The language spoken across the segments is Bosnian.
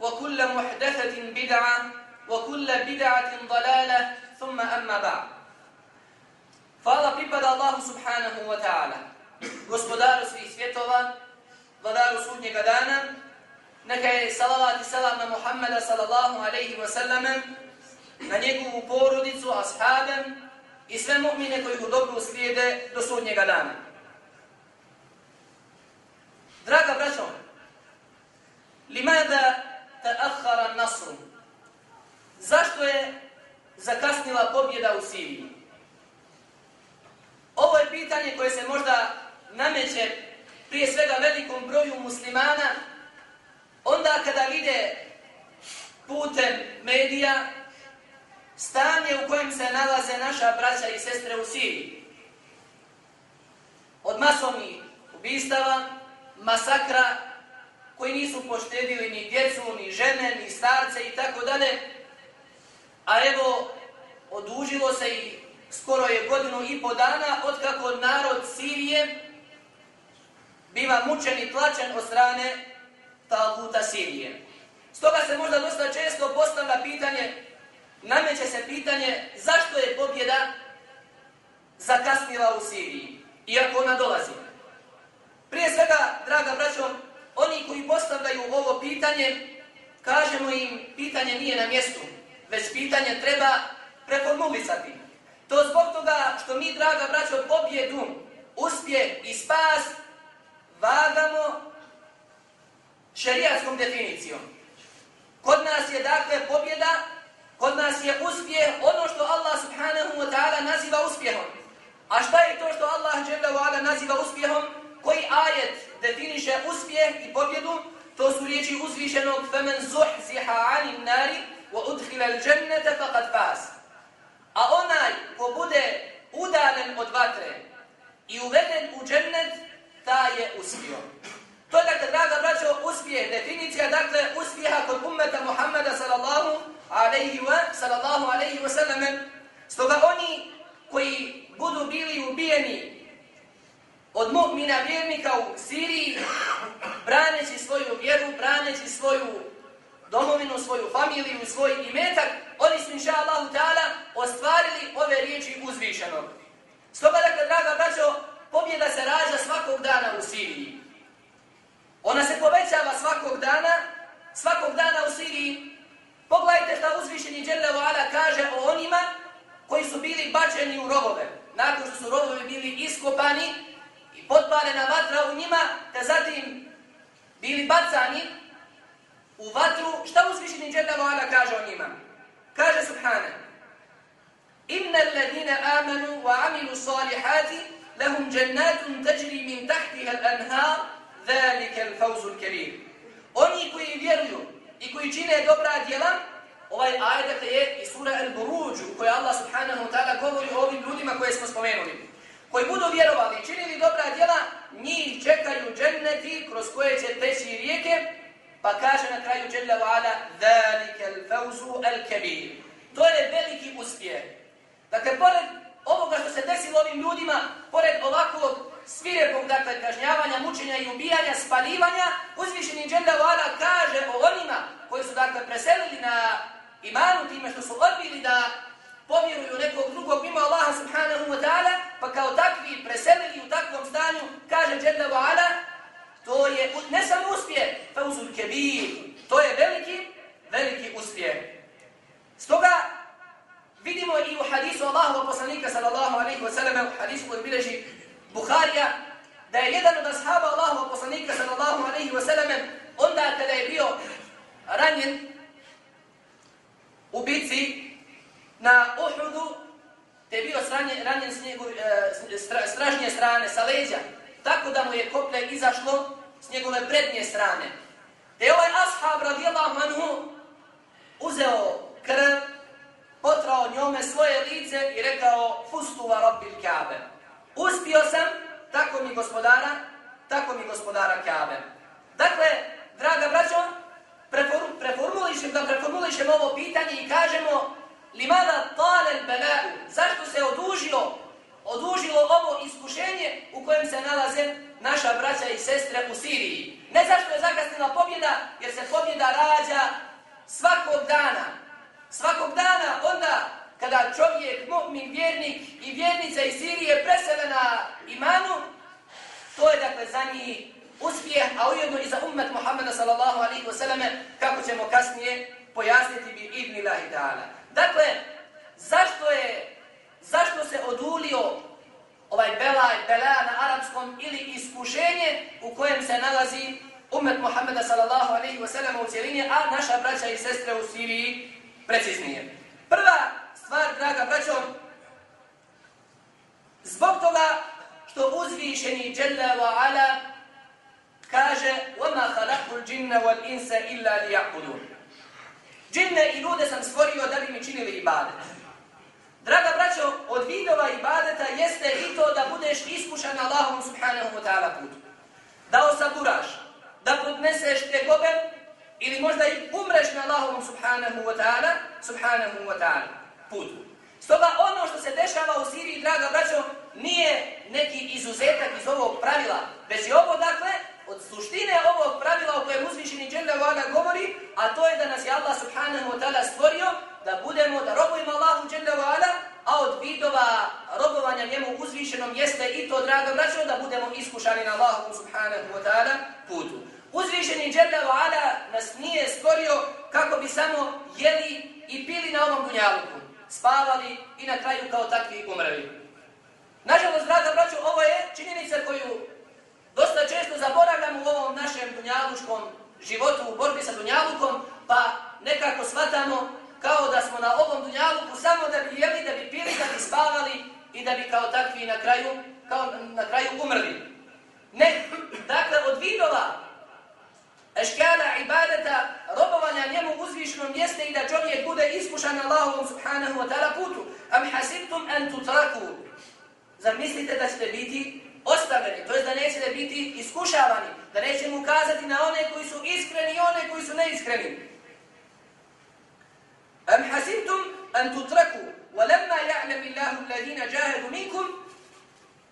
وكل محدثة بدعة وكل بدعة ضلالة ثم أما بعد Hvala pripada Allahu subhanahu wa ta'ala, gospodaru svih svjetova, vladaru sudnjega dana, neka je salavat i salam na Muhammeda sallallahu alaihi wa sallam, na njegovu porodicu, ashabe i sve mu'mine koji u dobru slijede do sudnjega dana. Draga braćo, limada ta'akhara nasr. Zašto je zakasnila pobjeda u Siriji? Ovo je pitanje koje se možda nameće prije svega velikom broju muslimana onda kada vide putem medija stanje u kojem se nalaze naša braća i sestre u Siriji. Od masovnih ubistava, masakra, koji nisu poštedili ni djecu, ni žene, ni starce i tako dalje. A evo, odužilo se i skoro je godinu i po dana od kako narod Sirije biva mučen i tlačen od strane Taguta Sirije. Stoga se možda dosta često postavlja pitanje, nameće se pitanje zašto je pobjeda zakasnila u Siriji, iako ona dolazi. Prije svega, draga braćo, oni koji postavljaju ovo pitanje, kažemo im, pitanje nije na mjestu, već pitanje treba preformulisati. To zbog toga što mi, draga braćo, pobjedu, uspje i spas vagamo šerijatskom definicijom. Kod nas je, dakle, pobjeda, kod nas je uspjeh ono što Allah subhanahu wa ta'ala naziva uspjehom. A šta je to što Allah naziva uspjehom? koji ajet definiše uspjeh i pobjedu, to su riječi uzvišenog فَمَنْ زُحْزِحَ عَنِ النَّارِ وَأُدْخِلَ الْجَنَّةَ فَقَدْ فَاسِ A onaj ko bude udalen od vatre i uveden u džennet, ta je uspio. To je dakle, draga braćo, uspjeh, definicija, dakle, uspjeha kod ummeta Muhammeda sallallahu alaihi wa sallallahu alaihi wa sallam. Stoga oni koji budu bili ubijeni od mu'mina vjernika u Siriji, braneći svoju vjeru, braneći svoju domovinu, svoju familiju, svoj imetak, oni su, inša Allahu ta'ala, ostvarili ove riječi uzvišenog. Stoga, dakle, draga braćo, pobjeda se rađa svakog dana u Siriji. Ona se povećava svakog dana, svakog dana u Siriji. Pogledajte šta uzvišeni Đelevo Ala kaže o onima koji su bili bačeni u rovove. Nakon što su rovovi bili iskopani, potpalena vatra u njima, te zatim bili bacani u vatru, šta uzvišeni džeta Ala kaže o njima? Kaže Subhane, Inna alladhina amanu wa amilu salihati lahum jannatun tajri min tahtiha al-anhar dhalika al-fawz al-karim. Oni koji vjeruju i koji čine dobra djela, ovaj ajet je i sura Al-Buruj, u kojoj Allah subhanahu wa ta'ala govori o ovim ljudima koje smo spomenuli koji budu vjerovali i činili dobra djela, njih čekaju dženneti kroz koje će teći rijeke, pa kaže na kraju Jalla wa ala ذَلِكَ الْفَوْزُ الْكَبِيرُ To je veliki uspjeh. Dakle, pored ovoga što se desilo ovim ljudima, pored ovakvog svirepog, dakle, kažnjavanja, mučenja i ubijanja, spalivanja, uzvišeni Đenda Vala kaže o onima koji su, dakle, preselili na imanu time što su odbili da povjeruju nekog drugog mimo Allaha subhanahu wa ta'ala, pa kao takvi preselili u takvom stanju, kaže Đenda Vala, to je ne samo uspjeh, pa uzul kebir, to je veliki, veliki uspjeh. Stoga, vidimo i u hadisu Allahu poslanika sallallahu alaihi wa sallam, u hadisu koji bileži Bukharija, da je jedan od ashaba Allahu poslanika sallallahu alaihi wa sallam, onda kada je bio ranjen u bici na Uhudu, te ranjen s, njegove, e, stra, stražnje strane, sa leđa, tako da mu je koplje izašlo s njegove prednje strane. Te je ovaj ashab radijallahu anhu uzeo krv, potrao njome svoje lice i rekao fustuva rabbil kabe. Uspio sam, tako mi gospodara, tako mi gospodara kabe. Dakle, draga braćo, preformulišem, da preformulišem ovo pitanje i kažemo limada talel bela'u, zašto se odužilo, odužilo ovo iskušenje u kojem se nalaze naša braća i sestre u Siriji. Ne zašto je zakasnila pobjeda, jer se pobjeda rađa svakog dana. Svakog dana onda kada čovjek, mu'min, vjernik i vjernica iz Sirije presele na imanu, to je dakle za njih uspjeh, a ujedno i za ummet Muhammeda sallallahu alaihi wa sallame, kako ćemo kasnije pojasniti bi ibn ta'ala. Dakle, zašto je, zašto se odulio ovaj belaj, bela na arapskom ili iskušenje u kojem se nalazi ummet Muhammeda sallallahu alaihi wa sallam u cijelini, a naša braća i sestre u Siriji preciznije. Prva stvar, draga braćo, zbog toga što uzvišeni Jalla wa Ala kaže وَمَا خَلَقُ الْجِنَّ وَالْإِنْسَ إِلَّا لِيَعْبُدُونَ Džinne i ljude sam stvorio da bi mi činili ibadet. Draga braćo, od vidova ibadeta jeste i to da budeš iskušan Allahom subhanahu wa ta'ala putu. Da osaburaš, da podneseš te gobe ili možda i umreš na Allahom subhanahu wa ta'ala subhanahu wa ta'ala putu. Stoga ono što se dešava u Siriji, draga braćo, nije neki izuzetak iz ovog pravila, već je ovo dakle od suštine ovog pravila o kojem uzvišeni Đele Vana govori, a to je da nas je Allah subhanahu wa ta'ala stvorio, da budemo, da robujemo Allahu Đele Vana, a od vidova robovanja njemu uzvišenom jeste i to, draga braćo, da budemo iskušani na Allahu subhanahu wa ta'ala putu. Uzvišeni Đele Vana nas nije stvorio kako bi samo jeli i pili na ovom dunjaluku, spavali i na kraju kao takvi umrli. Nažalost, draga braćo, ovo je činjenica koju dosta često zaboravljamo u ovom našem dunjaluškom životu u borbi sa dunjalukom, pa nekako shvatamo kao da smo na ovom dunjaluku samo da bi jeli, da bi pili, da bi spavali i da bi kao takvi na kraju, kao na kraju umrli. Ne, dakle, od vidova eškala ibadeta, robovanja njemu uzvišnom mjeste i da čovjek bude iskušan Allahom subhanahu wa ta'ala putu. Am hasibtum an tutraku. Zar mislite da ćete biti ostavljeni, to je da neće da biti iskušavani, da neće mu kazati na one koji su iskreni i one koji su neiskreni. Am hasibtum an tutraku, wa lemma ja'lem illahu ladina jahedu minkum,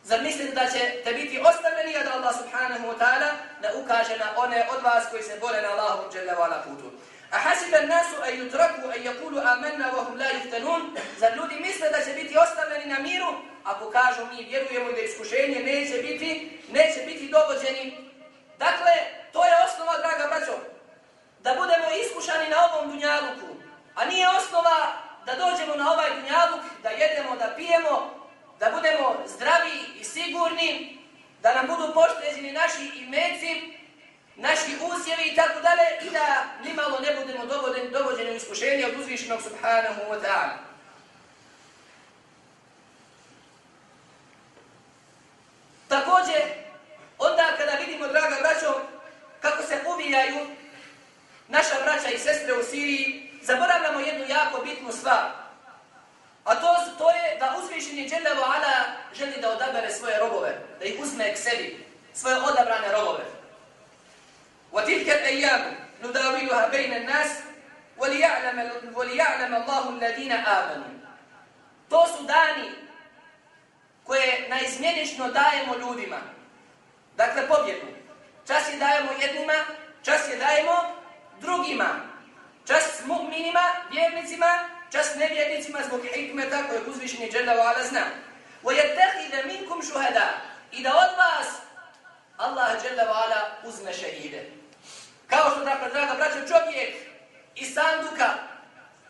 Zar mislite da će te biti ostavljeni, a da Allah subhanahu wa ta'ala ne ukaže na one od vas koji se bore na Allahu jalla wa ala putu? A hasiba nasu a yutraku a yakulu amanna wa hum la yuftanun? Zar ljudi misle da će biti ostavljeni na miru, ako kažu mi vjerujemo da iskušenje neće biti, neće biti dovođeni. Dakle, vjernicima, čas nevjernicima zbog hikmeta koje uzvišenje dženda wa ala zna. وَيَتَّخِذَ مِنْكُمْ شُهَدَا I da od vas Allah dženda wa ala uzme šehide. Kao što, dakle, draga braća, čovjek iz sanduka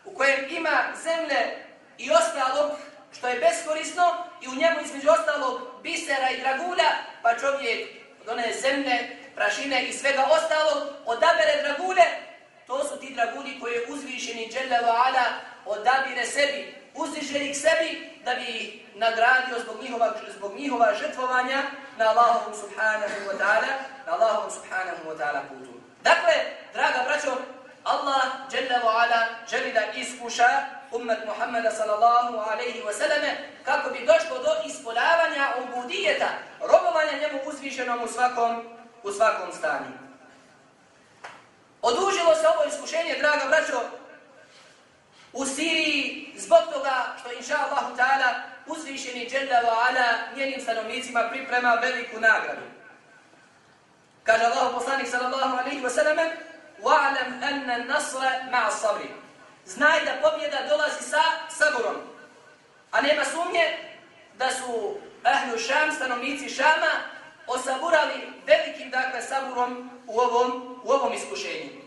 u kojem ima zemlje i ostalog što je beskorisno i u njemu između ostalog bisera i dragulja, pa čovjek od one zemlje, prašine i svega ostalog odabere dragulje, to su ti dragulji koje je uzvišeni Đeleva Ala odabire sebi, uzdiže ih sebi da bi ih nagradio zbog njihova, zbog njihova žrtvovanja na Allahom subhanahu wa ta'ala, na Allahom subhanahu wa ta'ala putu. Dakle, draga braćo, Allah Đeleva Ala želi da iskuša ummet Muhammeda sallallahu alaihi wa sallame kako bi došlo do ispoljavanja ubudijeta, robovanja njemu uzvišenom u svakom, u svakom stanju. Odužilo se ovo iskušenje, draga braćo, u Siriji zbog toga što inša Allahu ta'ala uzvišeni Jalla wa ala njenim stanovnicima priprema veliku nagradu. Kaže Allah poslanik sallallahu alaihi wa sallame وَعْلَمْ أَنَّ النَّصْرَ مَعَ الصَّبْرِ Znaj da pobjeda dolazi sa saburom. A nema sumnje da su ahlu Šam, stanovnici Šama, osaburali velikim dakle, saburom u ovom, u ovom iskušenju.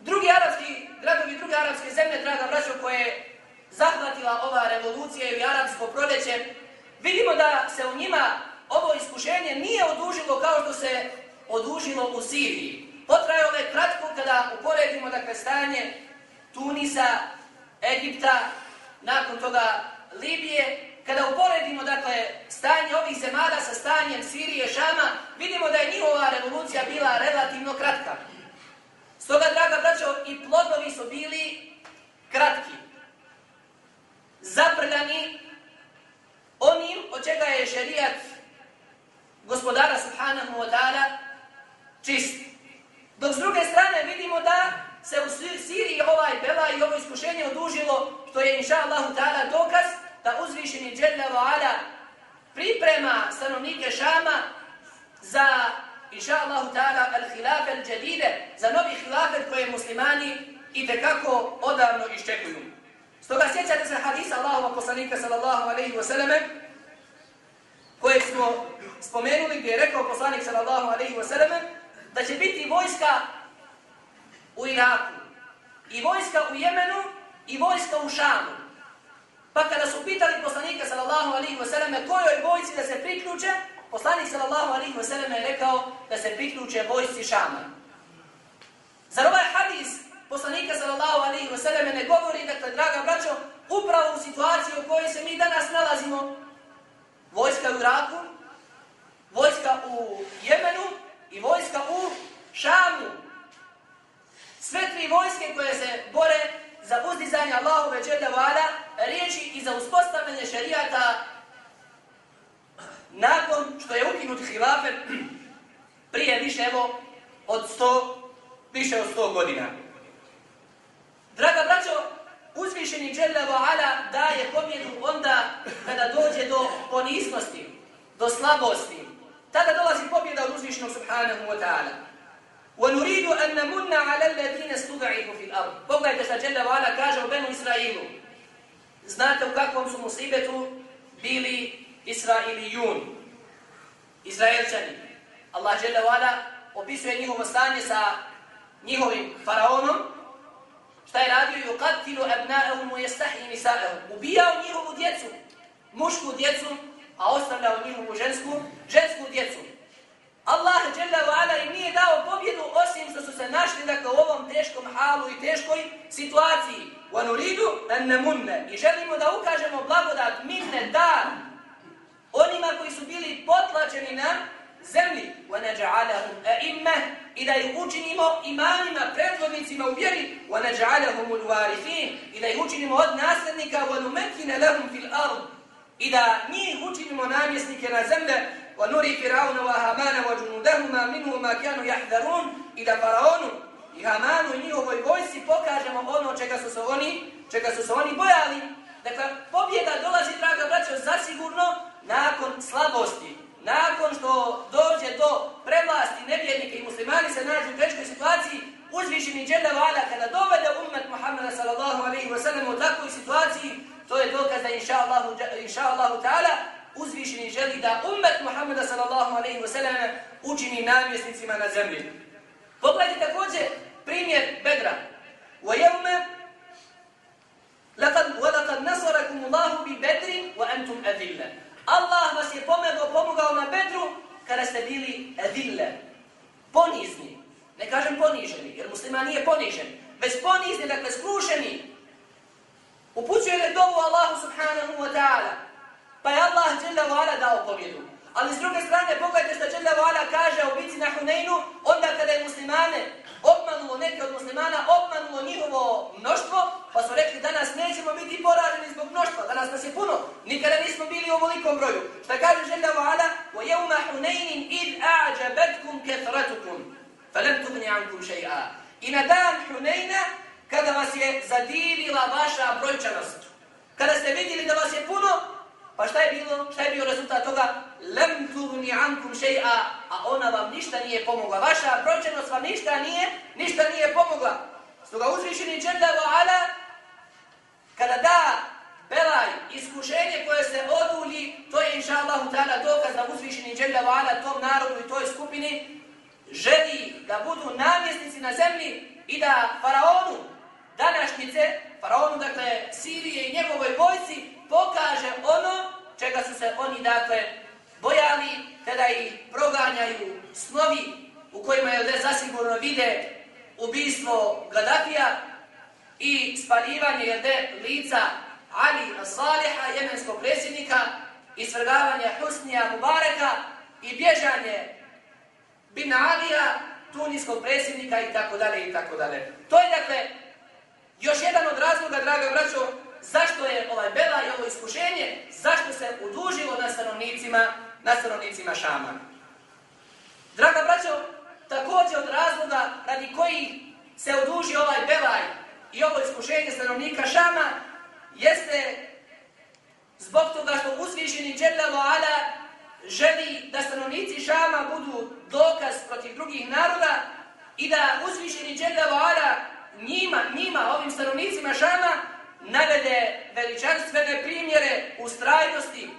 Drugi arapski, gradovi druge arapske zemlje, draga braćo, koje je zahvatila ova revolucija i arapsko proljeće, vidimo da se u njima ovo iskušenje nije odužilo kao što se odužilo u Siriji. Potrajalo je kratko kada uporedimo dakle, stanje Tunisa, Egipta, nakon toga Libije, kada uporedimo dakle, stanje ovih zemada sa stanjem Sirije, Šama, vidimo da je njihova revolucija bila relativno kratka. Stoga, draga braćo, i plodovi su bili kratki. Zaprljani onim od čega je šerijat gospodara subhanahu wa ta'ala čist. Dok s druge strane vidimo da se u Siriji ovaj bela i ovo iskušenje odužilo, što je inša Allahu ta'ala dokaz da uzvišeni Jalla wa ala priprema stanovnike Šama za inša Allahu ta'ala al-hilafe al-đadide, za novi hilafet koje muslimani i tekako odavno iščekuju. Stoga sjećate se hadisa Allahova poslanika sallallahu alaihi wa sallame, koje smo spomenuli gdje je rekao poslanik sallallahu alaihi wa sallame, da će biti vojska u Iraku, i vojska u Jemenu, i vojska u Šamu. Pa kada su pitali poslanika sallallahu alaihi wa sallam kojoj vojci da se priključe, poslanik sallallahu alaihi wa sallam je rekao da se priključe vojci Šama. Zar ovaj hadis poslanika sallallahu alaihi wa sallam ne govori, dakle, draga braćo, upravo u situaciji u kojoj se mi danas nalazimo, vojska u Iraku, vojska u Jemenu i vojska u Šamu. Sve tri vojske koje se bore za uzdizanje Allahove džedavada, riječi i za uspostavljanje šarijata nakon što je ukinut hilafet prije više evo od sto, više od sto godina. Draga braćo, uzvišeni Đelevo Ala daje pobjedu onda kada dođe do ponisnosti, do slabosti. Tada dolazi pobjeda od uzvišenog subhanahu wa ta'ala. وَنُرِيدُ أَنَّ نَمُنَّ عَلَى الَّذِينَ اسْتُضْعِفُوا فِي الْأَرْضِ Pogledajte šta Đelevo Ala kaže u Benu Israilu. Znate u kakvom su musibetu bili Israilijun, Izraelčani. Allah Đelevo opisuje njihovo stanje sa njihovim faraonom, šta je radio? Yuqatilu abna'ahum wa yastahi nisa'ahum. Ubijao njihovu djecu, mušku djecu, a ostavljao njihovu žensku, žensku djecu. Allah dželle ve im nije dao pobjedu osim što su se našli dakle u ovom teškom halu i teškoj situaciji. Wa nuridu an namunna. I želimo da ukažemo blagodat minne dar onima koji su bili potlačeni na zemlji. Wa naj'alahum a'imma i da ih učinimo imamima, predvodnicima u vjeri. Wa naj'alahum al-warithin i da ih učinimo od naslednika wa numakkina lahum fil ard i da njih učinimo namjesnike na zemlje ونري فرعون وهامان وجنودهما منه ما كانوا يحذرون إلى فرعون i Hamanu i njihovoj vojsi pokažemo ono čega su se oni, čega su se oni bojali. Dakle, pobjeda nakon slabosti, nakon što dođe do prevlasti nevjednike i muslimani se nađu u teškoj situaciji, uzvišeni dželle vala kada dovede ummet Muhammeda sallallahu alejhi ve sellem u takvoj situaciji, to je dokaz da inshallahu inshallahu taala uzvišeni želi da ummet Muhammeda sallallahu alejhi ve sellem učini namjesnicima na zemlji. Pogledajte također primjer Bedra. Wa لَقَدْ laqad نَصَرَكُمُ اللَّهُ بِبَدْرٍ وَأَنْتُمْ bi wa antum. Allah vas je pomogao, pomogao na Bedru kada ste bili edille, ponizni. Ne kažem poniženi, jer musliman nije ponižen, već ponizni, dakle skrušeni. Upućuje li dovu Allahu subhanahu wa ta'ala, pa je Allah dželle wa dao pobjedu. Ali s druge strane, pogledajte što Jalla Vala kaže o bici na Huneinu, onda kada je muslimane obmanu neke od muslimana, obmanulo njihovo mnoštvo, pa su rekli danas nećemo biti poraženi zbog mnoštva, danas nas je puno, nikada nismo bili u ovolikom broju. Šta kaže Jalla Vala? وَيَوْمَ حُنَيْنٍ إِذْ أَعْجَبَتْكُمْ كَثْرَتُكُمْ فَلَمْ تُبْنِ عَنْكُمْ شَيْئًا I na dan Huneyna, kada vas je zadivila vaša brojčanost, kada ste vidjeli da vas je puno, Pa šta je bilo? Šta je bio rezultat toga? Lem tuhni ankum še'a, a ona vam ništa nije pomogla. Vaša pročenost vam ništa nije, ništa nije pomogla. Stoga uzvišeni dženda wa ala, kada da belaj, iskušenje koje se oduli, to je inša Allahu ta'ala dokaz da uzvišeni dženda wa tom narodu i toj skupini želi da budu namjesnici na zemlji i da faraonu današnjice, faraonu, dakle, Sirije i njegovoj vojci, pokaže ono čega su se oni dakle bojali kada ih proganjaju snovi u kojima je zasigurno vide ubistvo Gaddafija i spaljivanje jede lica Ali Saliha, jemenskog predsjednika, i Husnija Mubareka i bježanje Bin Alija, tunijskog predsjednika i tako dalje i tako dalje. To je dakle još jedan od razloga, draga braćo, zašto je ovaj bela i ovo iskušenje, zašto se udužilo na stanovnicima, na stanovnicima Šama. Draga braćo, također od razloga radi koji se oduži ovaj belaj i ovo iskušenje stanovnika Šama, jeste zbog toga što uzvišeni Đerlavo Ala želi da stanovnici Šama budu dokaz protiv drugih naroda i da uzvišeni Đerlavo Ala njima, njima, ovim stanovnicima Šama, navede veličanstvene primjere ustrajnosti,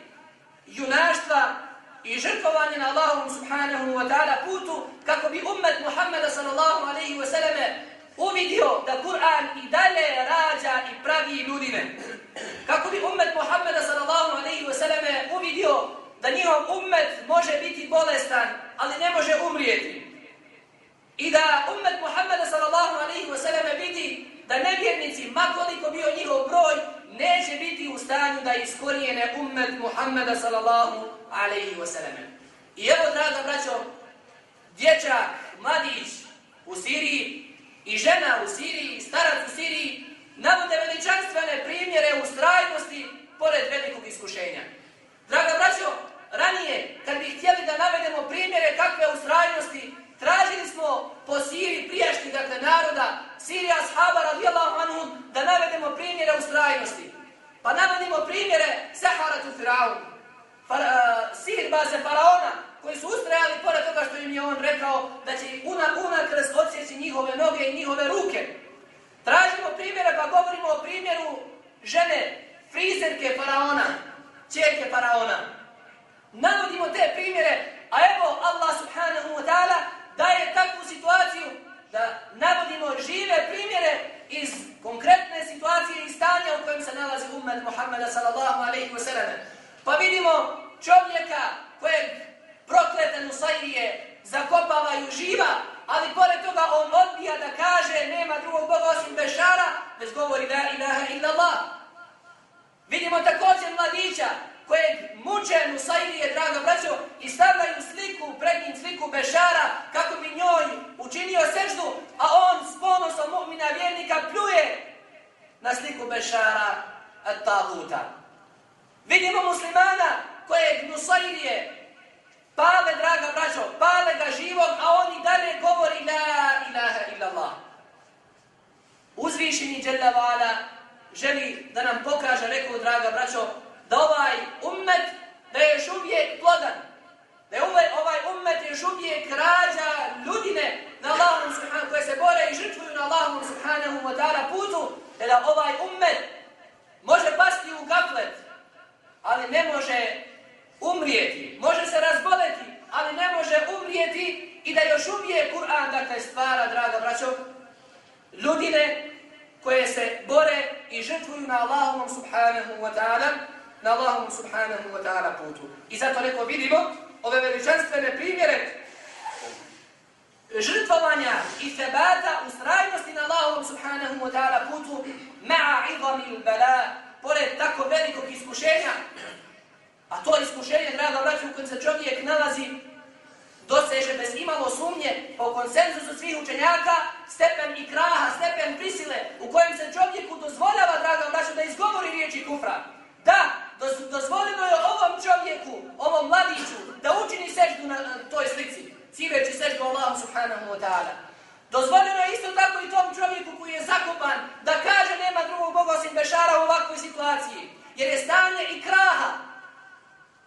junaštva i žrtvovanje na Allahom subhanahu wa ta'ala putu kako bi ummet Muhammeda sallallahu alaihi wa sallame uvidio da Kur'an i dalje rađa i pravi ljudine. Kako bi ummet Muhammeda sallallahu alaihi wa sallame uvidio da njihov ummet može biti bolestan, ali ne može umrijeti. I da ummet Muhammeda sallallahu alaihi wa sallame vidi da nevjernici, makoliko bio njihov broj, neće biti u stanju da iskorijene ummet Muhammeda sallallahu alaihi wa sallam. I evo, draga braćo, dječak, mladić u Siriji i žena u Siriji, starac u Siriji, navode veličanstvene primjere ustrajnosti pored velikog iskušenja. Draga braćo, ranije, kad bi htjeli da navedemo primjere kakve ustrajnosti, tražili smo po Siriji prijašnjih dakle, naroda, Sirija sahaba radijallahu anhu, da navedemo primjere ustrajnosti. Pa navedimo primjere Seharatu Firaun, far, uh, eh, Sir baze Faraona, koji su ustrajali pored toga što im je on rekao da će una, una kres odsjeći njihove noge i njihove ruke. Tražimo primjere pa govorimo o primjeru žene, frizerke Faraona, čerke Faraona. Navodimo te primjere, a evo Allah subhanahu wa ta'ala daje takvu situaciju da navodimo žive primjere iz konkretne situacije i stanja u kojem se nalazi ummet Muhammeda sallallahu alaihi wa sallam. Pa vidimo čovjeka kojeg proklete Nusairije ima, ali pored toga on odbija da kaže nema drugog Boga osim Bešara, bez govori da ilaha illallah. Vidimo također mladića kojeg muče Nusairije, draga braćo, i stavljaju sliku, pred njim sliku Bešara, kako bi njoj učinio seždu, a on s ponosom mu'mina vjernika pljuje na sliku Bešara at Vidimo muslimana kojeg Nusairije pale, draga braćo, pale ga živog, a on i dalje govori la ilaha illallah. Uzvišeni Đelevala želi da nam pokaže, rekao, draga braćo, da ovaj ummet da je još uvijek plodan, da je ovaj, ovaj ummet još uvijek rađa ljudine na Allahom subhanahu, koje se bore i žrtvuju na Allahom subhanahu wa ta'ala putu, te da ovaj ummet može pasti u gaflet, ne može umrijeti. Može se razboleti, ali ne može umrijeti i da još umije Kur'an, dakle, stvara, draga braćo, ljudine koje se bore i žrtvuju na Allahom subhanahu wa ta'ala, na Allahom subhanahu wa ta'ala putu. I zato neko vidimo ove veličanstvene primjere žrtvovanja i sebata u strajnosti na Allahom subhanahu wa ta'ala putu ma'a idhamil bala pored tako velikog iskušenja a to iskušenje, draga braća, u kojem se čovjek nalazi doseže bez imalo sumnje po konsenzusu svih učenjaka stepen i kraha, stepen prisile u kojem se čovjeku dozvoljava, draga braća, da izgovori riječi kufra. Da, dozvoljeno je ovom čovjeku, ovom mladiću, da učini seždu na toj slici civeći seždu Allahu subhanahu wa ta'ala. Dozvoljeno je isto tako i tom čovjeku koji je zakopan da kaže nema drugog Boga osim Bešara u ovakvoj situaciji. Jer je stanje i kraha.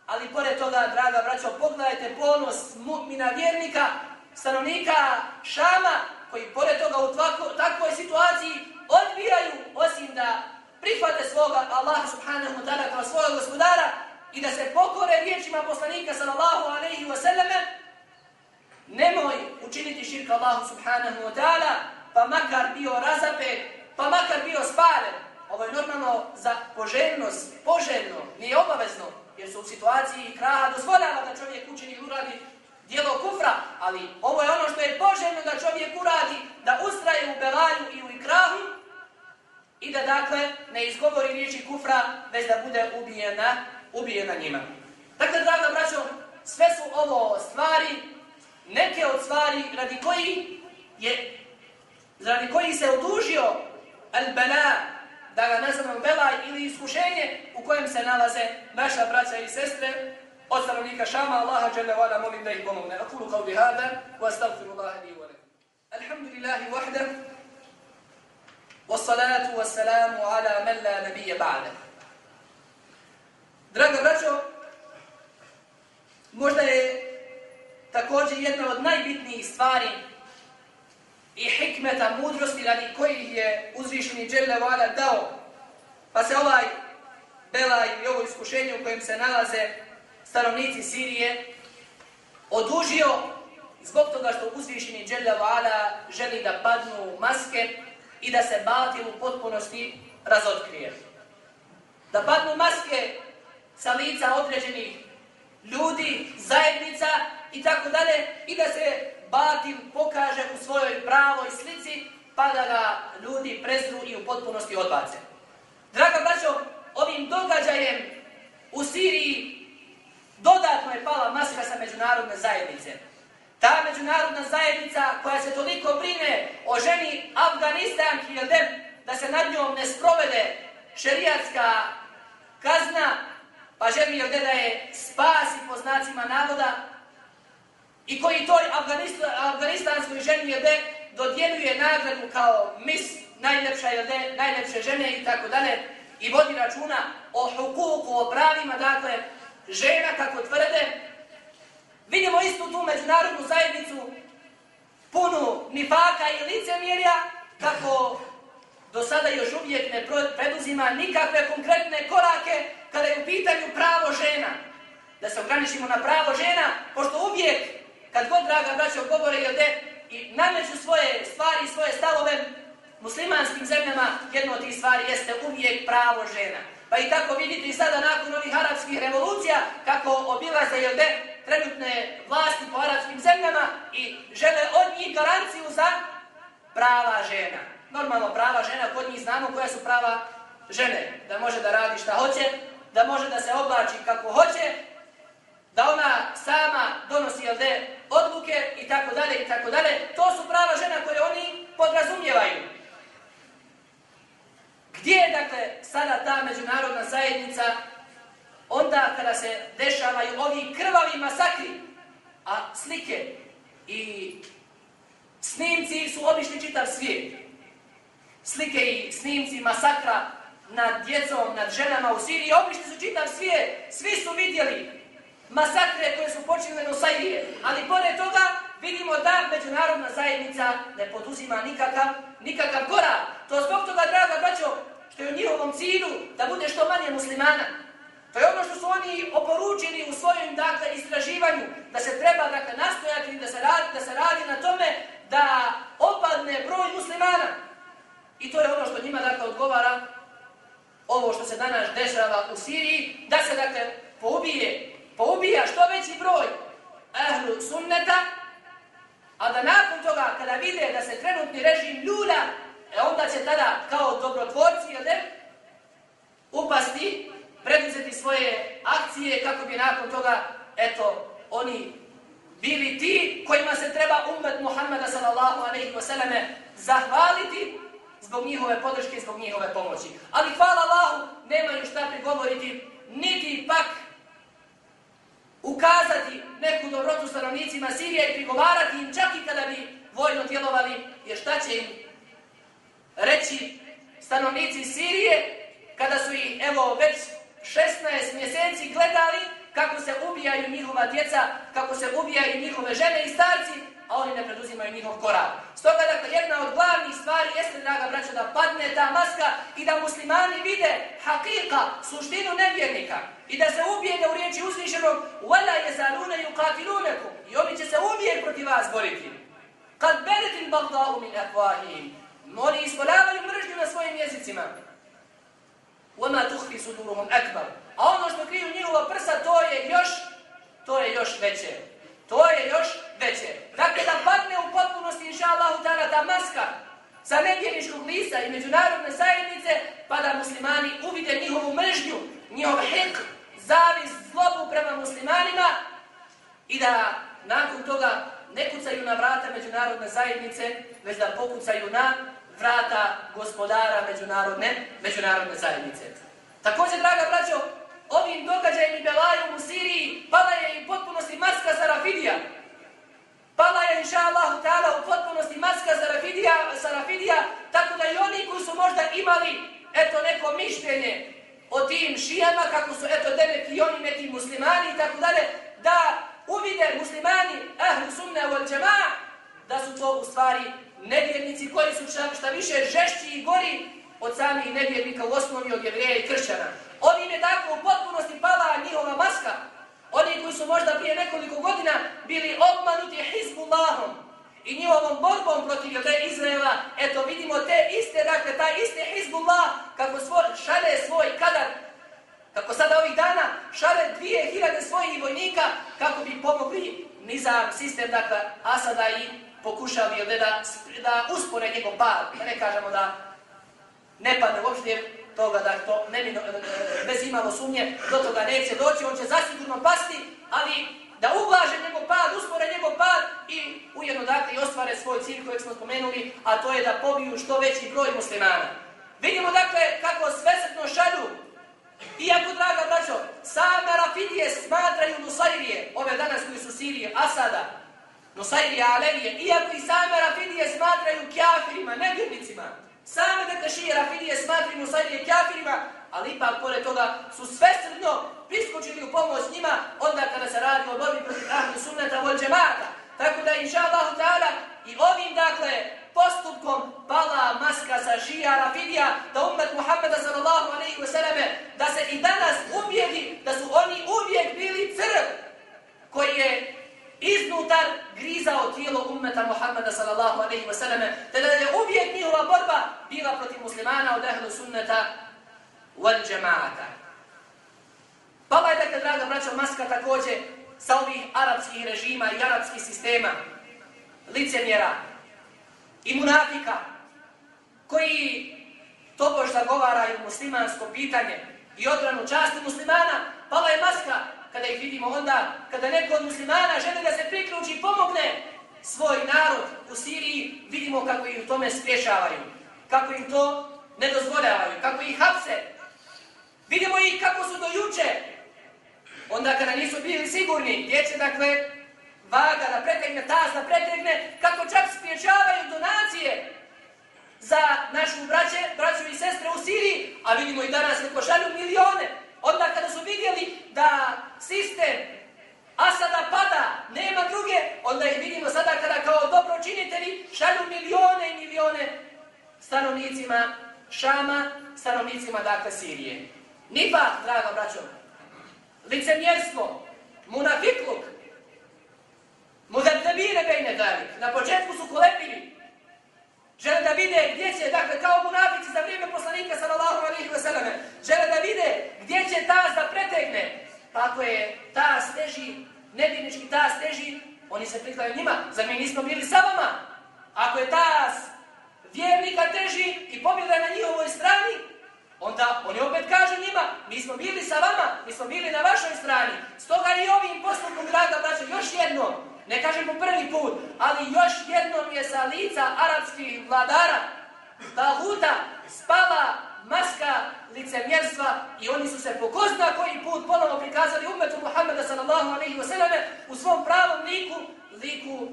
Ali pored toga, draga braćo, pogledajte ponos mu'mina vjernika, stanovnika Šama, koji pored toga u tvako, takvoj situaciji odbijaju osim da prihvate svoga Allaha subhanahu wa ta'ala kao svojeg gospodara i da se pokore riječima poslanika sallallahu alaihi wa sallame, nemoj učiniti širka Allahu subhanahu wa ta'ala, pa makar bio razapet, pa makar bio spalen. Ovo je normalno za poželjnost, poželjno, nije obavezno, jer su u situaciji kraha dozvoljava da čovjek učini uradi dijelo kufra, ali ovo je ono što je poželjno da čovjek uradi, da ustraje u belaju i u ikrahu i da dakle ne izgovori riječi kufra, već da bude ubijena, ubijena njima. Dakle, draga braćo, sve su ovo stvari neke od stvari radi koji je radi koji se odužio al-bala da ga nazvamo belaj ili iskušenje u kojem se nalaze naša braća i sestre od stanovnika Šama, Allaha dželle vala, molim da ih pomogne. Akulu kao bihada, wa stavfiru Allahe li uvalek. Alhamdulillahi vahda, wa salatu wa salamu ala man la nabije ba'da. Drago braćo, možda je također jedna od najbitnijih stvari i hikmeta mudrosti radi kojih je uzvišeni Đelle Vala dao, pa se ovaj belaj i ovo iskušenje u kojem se nalaze stanovnici Sirije odužio zbog toga što uzvišeni Đelle Vala želi da padnu maske i da se batil u potpunosti razotkrije. Da padnu maske sa lica određenih ljudi, zajednica i tako dalje i da se batin pokaže u svojoj pravoj slici pa da ga ljudi prezru i u potpunosti odbace. Draga braćo, ovim događajem u Siriji dodatno je pala maska sa međunarodne zajednice. Ta međunarodna zajednica koja se toliko brine o ženi Afganistanki, jel da se nad njom ne sprovede šerijatska kazna, pa želi jel da je spasi po znacima navoda, i koji toj afganistanskoj ženi jede dodjeljuje nagradu kao mis najljepša jede, najlepše žene i tako dalje i vodi računa o hukuku, o pravima, dakle, žena kako tvrde. Vidimo istu tu međunarodnu zajednicu punu nifaka i licemjerja kako do sada još uvijek ne preduzima nikakve konkretne korake kada je u pitanju pravo žena. Da se ograničimo na pravo žena, pošto uvijek kad god draga braćo govore i ode i nameću svoje stvari, i svoje stavove muslimanskim zemljama, jedno od tih stvari jeste uvijek pravo žena. Pa i tako vidite i sada nakon ovih arapskih revolucija, kako obilaze i ode trenutne vlasti po arapskim zemljama i žele od njih garanciju za prava žena. Normalno prava žena, kod njih znamo koja su prava žene. Da može da radi šta hoće, da može da se oblači kako hoće, da ona sama donosi ode odluke i tako dalje i tako dalje. To su prava žena koje oni podrazumijevaju. Gdje je dakle sada ta međunarodna zajednica onda kada se dešavaju ovi krvavi masakri, a slike i snimci su obišli čitav svijet. Slike i snimci masakra nad djecom, nad ženama u Siriji obišli su čitav svijet. Svi su vidjeli masakre koje su počinile u Sajrije. Ali pored toga vidimo da međunarodna zajednica ne poduzima nikakav, nikakav korak. To zbog toga, draga braćo, što je u njihovom cilju da bude što manje muslimana. To je ono što su oni oporučili u svojim dakle, istraživanju, da se treba dakle, nastojati da se, radi, da se radi na tome da opadne broj muslimana. I to je ono što njima dakle, odgovara ovo što se danas dešava u Siriji, da se dakle, poubije, Pa poubija što veći broj ahlu sunneta, a da nakon toga kada vide da se trenutni režim ljulja, e onda će tada kao dobrotvorci, jel upasti preduzeti svoje akcije kako bi nakon toga, eto, oni bili ti kojima se treba umet Muhammeda sallallahu alaihi wa sallame zahvaliti zbog njihove podrške zbog njihove pomoći. Ali hvala Allahu, nemaju šta prigovoriti, niti pak ukazati neku dobrotu stanovnicima Sirije i prigovarati im čak i kada bi vojno djelovali, jer šta će im reći stanovnici Sirije kada su ih, evo, već 16 mjeseci gledali kako se ubijaju njihova djeca, kako se ubijaju njihove žene i starci, a oni ne preduzimaju njihov korak. Stoga, dakle, jedna od glavnih stvari jeste, draga braća, da padne ta maska i da muslimani vide hakika, suštinu nevjernika i da se ubijede u riječi uzvišenog وَلَا يَزَالُونَ يُقَاتِلُونَكُمْ I oni će se uvijek protiv vas boriti. Kad beretin bagdahu min akvahim. Oni ispoljavaju mržnju na svojim jezicima. وَمَا تُخْفِ سُدُورُهُمْ أَكْبَرُ A ono što kriju njihova prsa, to je još, to je još veće. To je još veće. Dakle, da padne u potpunosti, inša Allahu ta'ala, ta maska sa nevjeniškog lisa i međunarodne zajednice, pa da muslimani uvide njihovu mržnju, njihov hek, zavis, zlobu prema muslimanima i da nakon toga ne kucaju na vrata međunarodne zajednice, već da pokucaju na vrata gospodara međunarodne, međunarodne zajednice. Također, draga braćo, ovim događajem i belajom u Siriji pala je i potpunosti maska za Rafidija. Pala je, inša Allahu ta'ala, u potpunosti maska za Rafidija, za Rafidija, tako da i oni koji su možda imali eto neko mišljenje o tim šijama, kako su eto Demek i oni neki muslimani i tako dalje, da uvide muslimani ahlu sunne wal džema da su to u stvari nevjernici koji su šta više žešći i gori od samih nevjernika u osnovi od jevreja i kršćana. Ovim je tako u potpunosti pala njihova maska. Oni koji su možda prije nekoliko godina bili obmanuti Hizbullahom i njihovom borbom protiv jevreja Izraela, eto vidimo te iste, dakle, ta iste Hizbullah kako svoj, šale svoj kadar, kako sada ovih dana šale dvije hiljade svojih vojnika kako bi pomogli nizak sistem, dakle, Asada i pokušali da, da, da uspore njegov pad, da ne kažemo da ne padne uopšte toga da to ne, e, bez imalo sumnje do toga neće doći, on će zasigurno pasti, ali da ublaže njegov pad, uspore njegov pad i ujedno dakle i ostvare svoj cilj kojeg smo spomenuli, a to je da pobiju što veći broj muslimana. Vidimo dakle kako svesretno šalju, iako draga braćo, same Rafidije smatraju Nusajrije, ove danas koji su Sirije, Asada, Nusajrije, Alevije, iako i same Rafidije smatraju kjafirima, nevjernicima, Same dakle šije Rafidije smatraju Nusajrije kjafirima, ali ipak pored toga su svesredno priskočili u pomoć njima onda kada se radi o borbi protiv ahli sunneta vol džemata. Tako da inša Allah ta'ala i ovim dakle postupkom pala maska sa šija Rafidija da umet Muhammeda sallallahu alaihi wa sallame da se i danas ubijedi da su oni uvijek bili crv koji je iznutar grizao tijelo ummeta Muhammeda sallallahu alaihi wa sallame, te da je uvijek njihova borba bila protiv muslimana od ehlu sunneta wal džemaata. Pala je dakle, draga braćo, maska također sa ovih arapskih režima i arapskih sistema, licemjera i munafika, koji tobož zagovaraju muslimansko pitanje i odranu časti muslimana, pala je maska kada ih vidimo onda, kada neko od muslimana žele da se priključi i pomogne svoj narod u Siriji, vidimo kako ih u tome spješavaju, kako im to ne dozvoljavaju, kako ih hapse. Vidimo ih kako su do juče, onda kada nisu bili sigurni, gdje će dakle vaga da pretegne, taz da pretegne, kako čak spriječavaju donacije za našu braće, braću i sestre u Siriji, a vidimo i danas kako šalju milione Onda kada su vidjeli da sistem Asada pada, nema druge, onda ih vidimo sada kada kao dobročinitelji šalju milione i milione stanovnicima Šama, stanovnicima dakle Sirije. Nipa, draga braćo, licemjerstvo, munafikluk, mudabdabine bejne dalik. Na početku su kolepili. Žele da vide gdje će, dakle, kao munafici za vrijeme poslanika, sallallahu alaihi wa sallam, žele da vide gdje će tas da pretegne. Pa ako je tas teži, nedinički tas teži, oni se priklaju njima. Za mi nismo bili sa vama. Ako je tas vjernika teži i pobjeda na njihovoj strani, onda oni opet kažu njima, mi smo bili sa vama, mi smo bili na vašoj strani. Stoga i ovim postupom, draga braća, još jedno, ne kažem po prvi put, ali još jednom je sa lica arapskih vladara, Tahuta, spala maska licemjerstva i oni su se po ko zna koji put ponovo prikazali umetu Muhammeda sallallahu alaihi wasallam u svom pravom liku, liku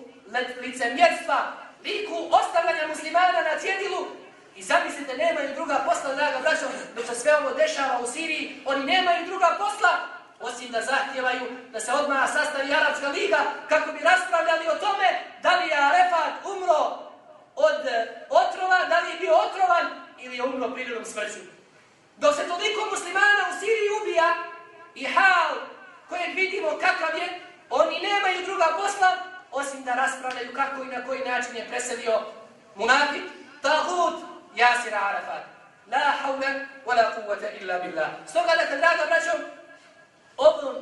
licemjerstva, liku ostavljanja muslimana na cjedilu. I zamislite, nemaju druga posla, draga braćo, dok se sve ovo dešava u Siriji, oni nemaju druga posla, osim da zahtjevaju da se odmah sastavi Arabska liga kako bi raspravljali o tome da li je Arefat umro od e, otrova, da li je bio otrovan ili je umro prirodom smrću. Dok se toliko muslimana u Siriji ubija i hal kojeg vidimo kakav je, oni nemaju druga posla osim da raspravljaju kako i na koji način je preselio munafik, tahut, jasira Arafat. La hawla wa la quvvata illa billah. Stoga da kad draga braćom, ovom,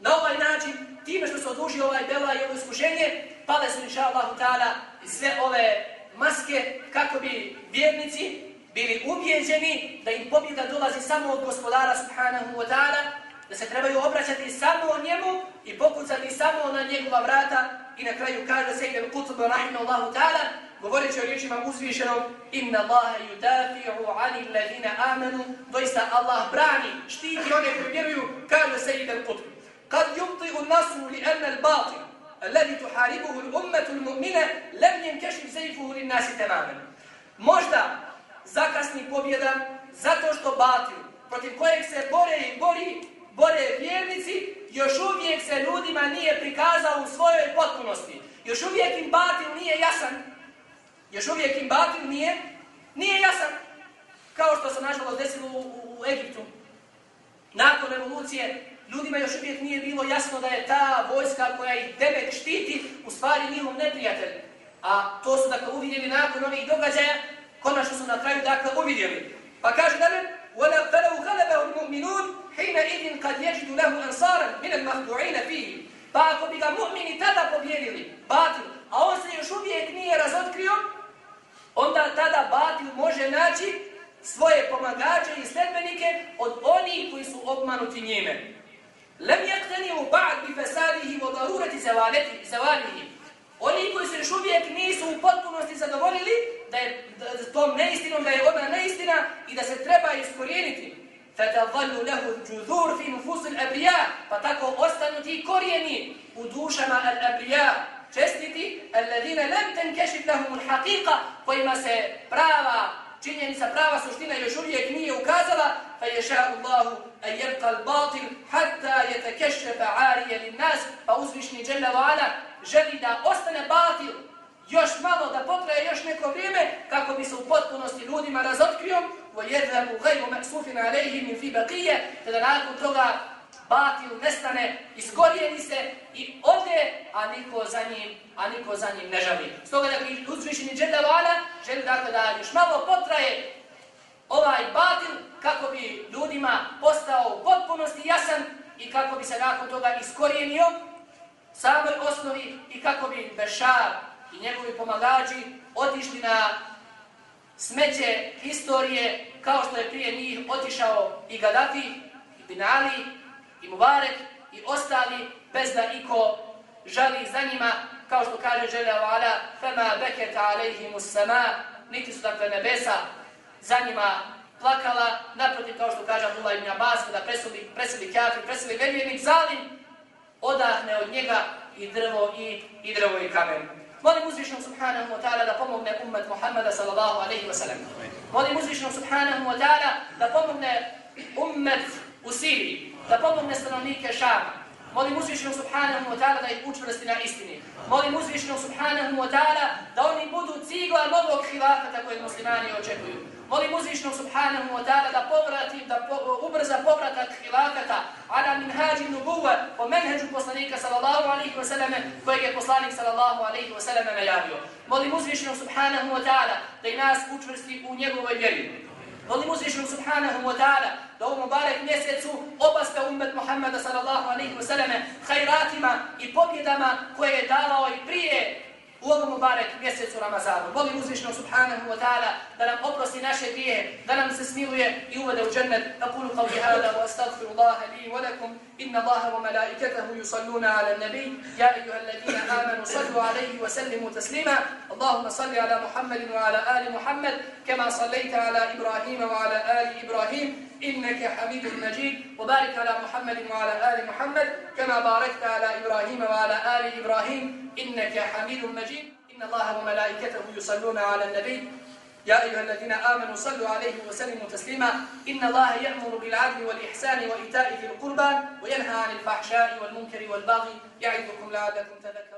na ovaj način, time što se oduži ovaj bela i ovo iskušenje, pale su inša Allah ta'ala sve ove maske kako bi vjernici bili ubijeđeni da im pobjeda dolazi samo od gospodara subhanahu wa ta'ala, da se trebaju obraćati samo o njemu i pokucati samo na njegova vrata i na kraju kaže se Ibn Qutb rahimahullahu Allahu ta'ala, govoreći o riječima uzvišenom Inna Allahe yudafi'u ani ladina amanu doista Allah brani, štiti one koji vjeruju, kaže se ide kutubu. Kad yubti'u nasu li anna al-batil الذي تحاربه الأمة المؤمنة لم ينكشف سيفه للناس تماما možda zakasni pobjeda zato što batil protiv kojeg se bore i bori bore vjernici još uvijek se ljudima nije prikazao u svojoj potpunosti još uvijek im batil nije jasan još uvijek im batil nije nije jasan kao što se nažalost desilo u, u, u Egiptu nakon revolucije ljudima još uvijek nije bilo jasno da je ta vojska koja ih tebe štiti u stvari njihov neprijatelj. A to su dakle uvidjeli nakon ovih događaja, konačno su na kraju dakle uvidjeli. Pa kaže dalje, وَلَا فَلَوْ غَلَبَهُ الْمُؤْمِنُونَ حِينَ إِذٍ قَدْ يَجِدُ لَهُ أَنْصَارًا مِنَ الْمَحْدُعِينَ فِيهِ Pa ako bi ga mu'mini tada pobjedili, batil, a on se još uvijek nije razotkrio, onda tada batil može naći svoje pomagače i sledbenike od onih koji su obmanuti njime. Lem yaktaniu ba'd bi fasadihi wa darurati zawalati zawalihi. Oni koji se još uvijek nisu u potpunosti zadovoljili da je da, tom neistinom da je ona neistina i da se treba iskorijeniti. فَتَظَلُّ لَهُ الْجُذُورِ fi nufus al-abriya, pa tako ostanu ti korijeni u dušama al-abriya. Čestiti, alladine lam tankashif lahum alhaqiqa kojima se prava činjenica prava suština još uvijek nije ukazala, fa yasha Allahu an yabqa al-batil hatta yatakashshafa 'ariya lin-nas, pa uzvišni dželle ala želi da ostane batil još malo da potraje još neko vrijeme kako bi se u potpunosti ljudima razotkrio wa yadhabu ghayru maksufin alayhi min fi baqiyya, te da nakon toga batil nestane, iskorijeni se i ode, a niko za njim, a niko za njim ne žali. Stoga da bi uzvišeni džedavala želi dakle da još malo potraje ovaj batil kako bi ljudima postao u potpunosti jasan i kako bi se nakon toga iskorijenio samoj osnovi i kako bi Bešar i njegovi pomagači otišli na smeće historije kao što je prije njih otišao i Gaddafi i Binali i Mubarek i ostali bez da iko žali za njima, kao što kaže Žele Avala, fema beketa alejhimu sama, niti su dakle nebesa za njima plakala, naprotiv kao što kaže Abdullah ibn Abbas, kada presudi, presudi kafir, presudi vjerjenik zalim, odahne od njega i drvo i, i drvo i kamen. Molim uzvišnog subhanahu wa ta'ala da pomogne ummet Muhammada sallallahu alaihi wa sallam. Molim uzvišnog subhanahu wa ta'ala da pomogne ummet u Siriji, da pomogne stanovnike Šama. Molim uzvišenog subhanahu wa ta'ala da ih učvrsti na istini. Molim uzvišenog subhanahu wa ta'ala da oni budu cigla novog hilafata koje muslimani očekuju. Molim uzvišenog subhanahu wa ta'ala da povrati, da po, ubrza povratak hilafata ala min hađi nubuva po menheđu poslanika sallallahu alaihi wa sallame kojeg je poslanik sallallahu alaihi wa sallame najavio. Molim uzvišenog subhanahu wa ta'ala da i nas učvrsti u njegovoj vjeri. Molim uzvišnog subhanahu wa ta'ala da u Mubarek mjesecu obaska umet Muhammeda sallallahu alaihi wa sallame hajratima i pobjedama koje je davao i prije u ovom Mubarek mjesecu Ramazanu. Molim uzvišnog subhanahu wa ta'ala da nam oprosti naše grije, da nam se smiluje i uvede u džennet. Aqulu qavli hada wa astagfiru Allah li wa lakum. Inna Allaha wa malaikatahu yusalluna ala nabi. Ja ejuha alladina amanu sallu alaihi wa sallimu taslima. Allahumma salli ala Muhammadin wa ala ali Muhammad kama sallaita ala Ibrahim wa ala ali Ibrahim. إنك حميد مجيد. وبارك على محمد وعلى آل محمد كما باركت على إبراهيم وعلى آل إبراهيم. إنك حميد مجيد. إن الله وملائكته يصلون على النبي. يا أيها الذين آمنوا صلوا عليه وسلموا تسليما. إن الله يأمر بالعدل والإحسان وإيتاء ذي القربى وينهى عن الفحشاء والمنكر والبغي. يعظكم لعلكم تذكرون.